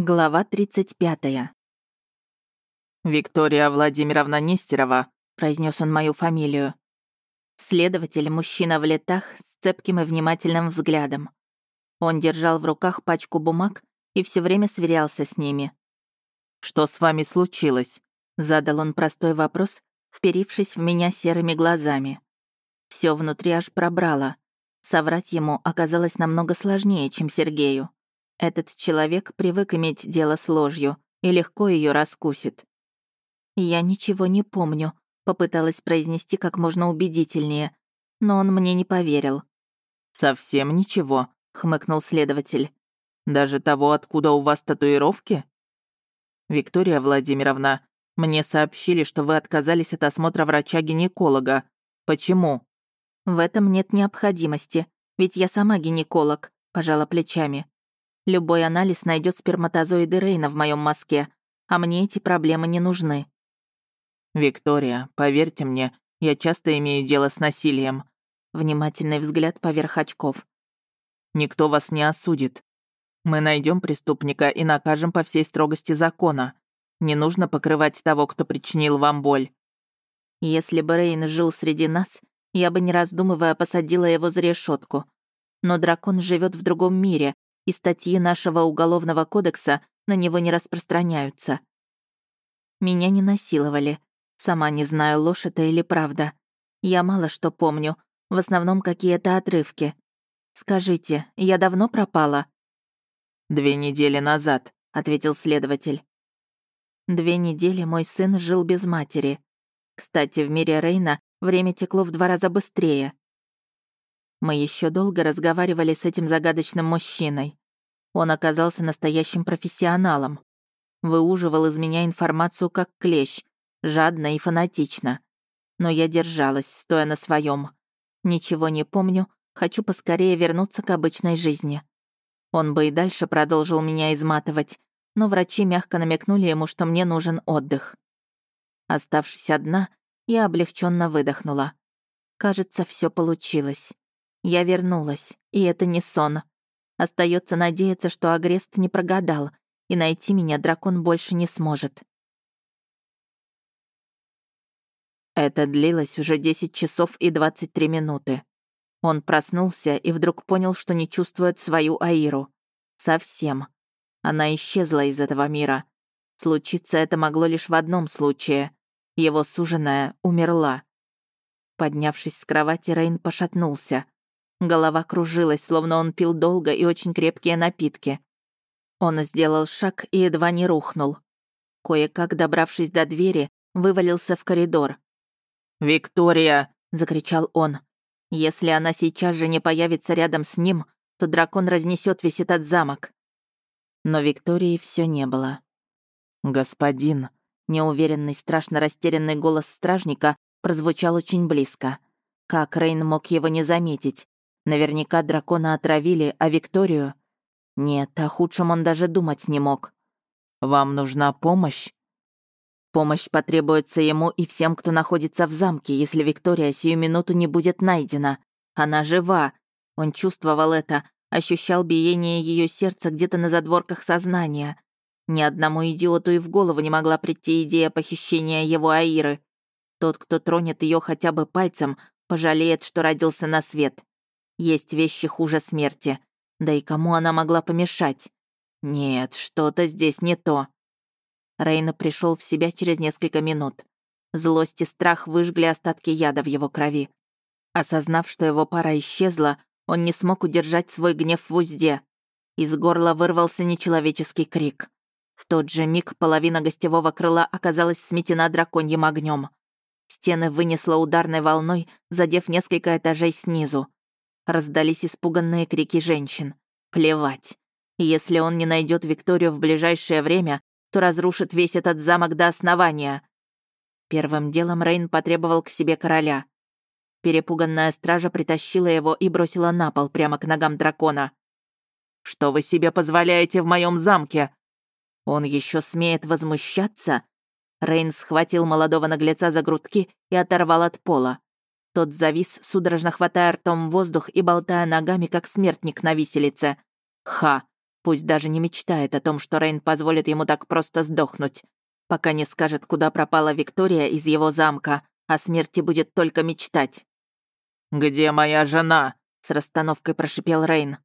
Глава 35. «Виктория Владимировна Нестерова», — произнес он мою фамилию. Следователь, мужчина в летах, с цепким и внимательным взглядом. Он держал в руках пачку бумаг и все время сверялся с ними. «Что с вами случилось?» — задал он простой вопрос, вперившись в меня серыми глазами. Все внутри аж пробрало. Соврать ему оказалось намного сложнее, чем Сергею. Этот человек привык иметь дело с ложью и легко ее раскусит. «Я ничего не помню», — попыталась произнести как можно убедительнее, но он мне не поверил. «Совсем ничего», — хмыкнул следователь. «Даже того, откуда у вас татуировки?» «Виктория Владимировна, мне сообщили, что вы отказались от осмотра врача-гинеколога. Почему?» «В этом нет необходимости, ведь я сама гинеколог», — пожала плечами. Любой анализ найдет сперматозоиды Рейна в моем мозге, а мне эти проблемы не нужны. «Виктория, поверьте мне, я часто имею дело с насилием». Внимательный взгляд поверх очков. «Никто вас не осудит. Мы найдем преступника и накажем по всей строгости закона. Не нужно покрывать того, кто причинил вам боль». Если бы Рейн жил среди нас, я бы, не раздумывая, посадила его за решетку. Но дракон живет в другом мире, и статьи нашего уголовного кодекса на него не распространяются. Меня не насиловали. Сама не знаю, ложь это или правда. Я мало что помню, в основном какие-то отрывки. Скажите, я давно пропала?» «Две недели назад», — ответил следователь. Две недели мой сын жил без матери. Кстати, в мире Рейна время текло в два раза быстрее. Мы еще долго разговаривали с этим загадочным мужчиной. Он оказался настоящим профессионалом. Выуживал из меня информацию как клещ, жадно и фанатично. Но я держалась, стоя на своем. Ничего не помню, хочу поскорее вернуться к обычной жизни. Он бы и дальше продолжил меня изматывать, но врачи мягко намекнули ему, что мне нужен отдых. Оставшись одна, я облегченно выдохнула. Кажется, все получилось. Я вернулась, и это не сон. Остается надеяться, что Агрест не прогадал, и найти меня дракон больше не сможет. Это длилось уже 10 часов и 23 минуты. Он проснулся и вдруг понял, что не чувствует свою Аиру. Совсем. Она исчезла из этого мира. Случиться это могло лишь в одном случае. Его суженая умерла. Поднявшись с кровати, Рейн пошатнулся. Голова кружилась, словно он пил долго и очень крепкие напитки. Он сделал шаг и едва не рухнул. Кое-как, добравшись до двери, вывалился в коридор. «Виктория!» — закричал он. «Если она сейчас же не появится рядом с ним, то дракон разнесет весь этот замок». Но Виктории все не было. «Господин!» — неуверенный, страшно растерянный голос стражника прозвучал очень близко. Как Рейн мог его не заметить? Наверняка дракона отравили, а Викторию... Нет, о худшем он даже думать не мог. «Вам нужна помощь?» Помощь потребуется ему и всем, кто находится в замке, если Виктория сию минуту не будет найдена. Она жива. Он чувствовал это, ощущал биение ее сердца где-то на задворках сознания. Ни одному идиоту и в голову не могла прийти идея похищения его Аиры. Тот, кто тронет ее хотя бы пальцем, пожалеет, что родился на свет. Есть вещи хуже смерти. Да и кому она могла помешать? Нет, что-то здесь не то. Рейна пришел в себя через несколько минут. Злость и страх выжгли остатки яда в его крови. Осознав, что его пара исчезла, он не смог удержать свой гнев в узде. Из горла вырвался нечеловеческий крик. В тот же миг половина гостевого крыла оказалась сметена драконьим огнем. Стены вынесло ударной волной, задев несколько этажей снизу. Раздались испуганные крики женщин. Плевать. Если он не найдет Викторию в ближайшее время, то разрушит весь этот замок до основания. Первым делом Рейн потребовал к себе короля. Перепуганная стража притащила его и бросила на пол прямо к ногам дракона. «Что вы себе позволяете в моем замке?» Он еще смеет возмущаться? Рейн схватил молодого наглеца за грудки и оторвал от пола. Тот завис, судорожно хватая ртом воздух и болтая ногами, как смертник на виселице. Ха! Пусть даже не мечтает о том, что Рейн позволит ему так просто сдохнуть, пока не скажет, куда пропала Виктория из его замка, о смерти будет только мечтать. «Где моя жена?» — с расстановкой прошипел Рейн.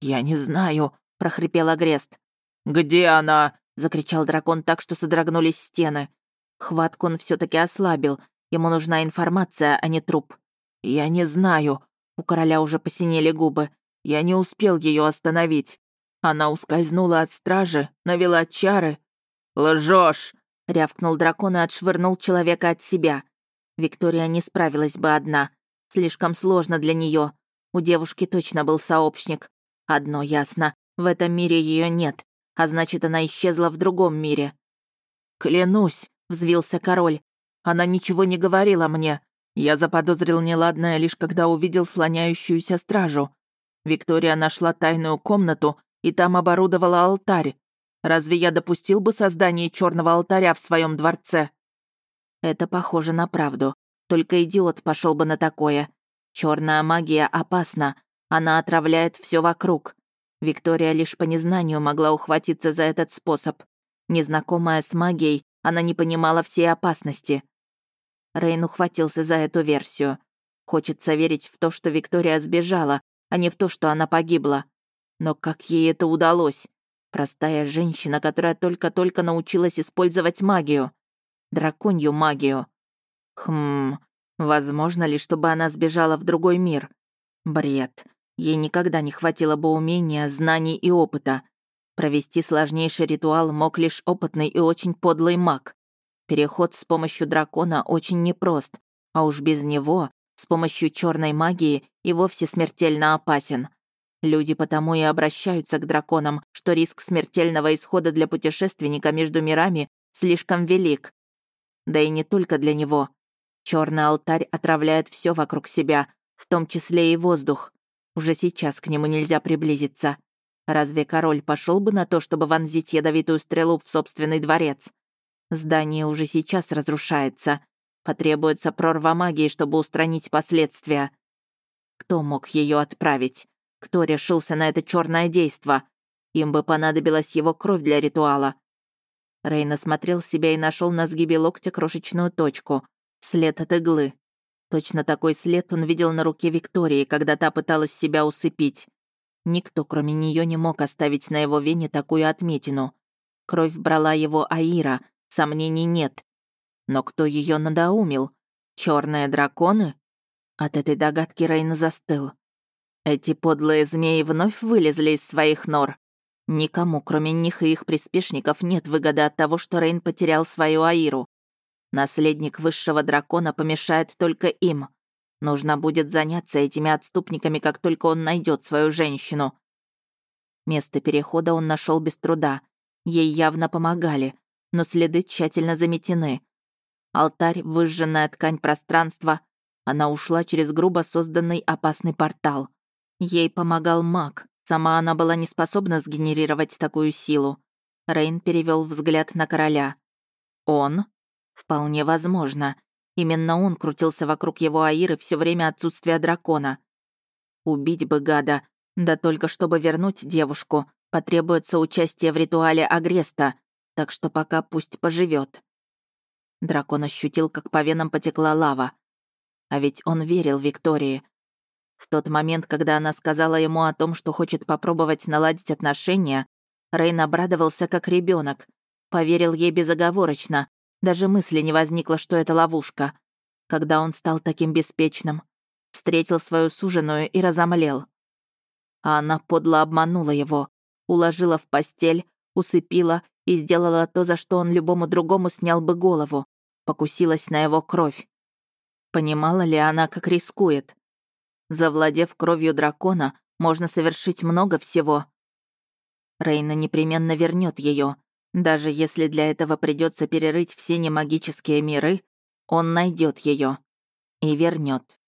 «Я не знаю», — прохрипел Агрест. «Где она?» — закричал дракон так, что содрогнулись стены. Хватку он все таки ослабил. Ему нужна информация, а не труп. «Я не знаю». У короля уже посинели губы. «Я не успел ее остановить. Она ускользнула от стражи, навела чары». Лжешь! рявкнул дракон и отшвырнул человека от себя. Виктория не справилась бы одна. Слишком сложно для нее. У девушки точно был сообщник. Одно ясно, в этом мире ее нет, а значит, она исчезла в другом мире. «Клянусь», — взвился король. «Она ничего не говорила мне. Я заподозрил неладное лишь когда увидел слоняющуюся стражу. Виктория нашла тайную комнату и там оборудовала алтарь. Разве я допустил бы создание черного алтаря в своем дворце?» Это похоже на правду. Только идиот пошел бы на такое. Черная магия опасна. Она отравляет все вокруг. Виктория лишь по незнанию могла ухватиться за этот способ. Незнакомая с магией, она не понимала всей опасности. Рейн ухватился за эту версию. Хочется верить в то, что Виктория сбежала, а не в то, что она погибла. Но как ей это удалось? Простая женщина, которая только-только научилась использовать магию. Драконью магию. Хм, возможно ли, чтобы она сбежала в другой мир? Бред. Ей никогда не хватило бы умения, знаний и опыта. Провести сложнейший ритуал мог лишь опытный и очень подлый маг. Переход с помощью дракона очень непрост, а уж без него, с помощью черной магии, и вовсе смертельно опасен. Люди потому и обращаются к драконам, что риск смертельного исхода для путешественника между мирами слишком велик. Да и не только для него. Черный алтарь отравляет все вокруг себя, в том числе и воздух. Уже сейчас к нему нельзя приблизиться. Разве король пошел бы на то, чтобы вонзить ядовитую стрелу в собственный дворец? Здание уже сейчас разрушается. Потребуется прорва магии, чтобы устранить последствия. Кто мог ее отправить? Кто решился на это черное действо? Им бы понадобилась его кровь для ритуала. Рейн осмотрел себя и нашел на сгибе локтя крошечную точку. След от иглы. Точно такой след он видел на руке Виктории, когда та пыталась себя усыпить. Никто, кроме нее, не мог оставить на его вене такую отметину. Кровь брала его Аира, сомнений нет. Но кто ее надоумил? Черные драконы? От этой догадки Рейн застыл. Эти подлые змеи вновь вылезли из своих нор. Никому, кроме них и их приспешников, нет выгоды от того, что Рейн потерял свою Аиру. Наследник высшего дракона помешает только им. Нужно будет заняться этими отступниками, как только он найдет свою женщину. Место перехода он нашел без труда. Ей явно помогали, но следы тщательно заметены. Алтарь, выжженная ткань пространства, она ушла через грубо созданный опасный портал. Ей помогал маг. Сама она была не способна сгенерировать такую силу. Рейн перевел взгляд на короля. Он? Вполне возможно. Именно он крутился вокруг его Аиры все время отсутствия дракона. Убить бы гада, да только чтобы вернуть девушку, потребуется участие в ритуале Агреста, так что пока пусть поживет. Дракон ощутил, как по венам потекла лава. А ведь он верил Виктории, в тот момент, когда она сказала ему о том, что хочет попробовать наладить отношения, Рейн обрадовался как ребенок, поверил ей безоговорочно, даже мысли не возникло, что это ловушка. Когда он стал таким беспечным, встретил свою суженую и разомлел. А она подло обманула его, уложила в постель, усыпила и сделала то, за что он любому другому снял бы голову, покусилась на его кровь. Понимала ли она, как рискует? Завладев кровью дракона, можно совершить много всего. Рейна непременно вернет ее, даже если для этого придется перерыть все немагические миры, он найдет ее и вернет.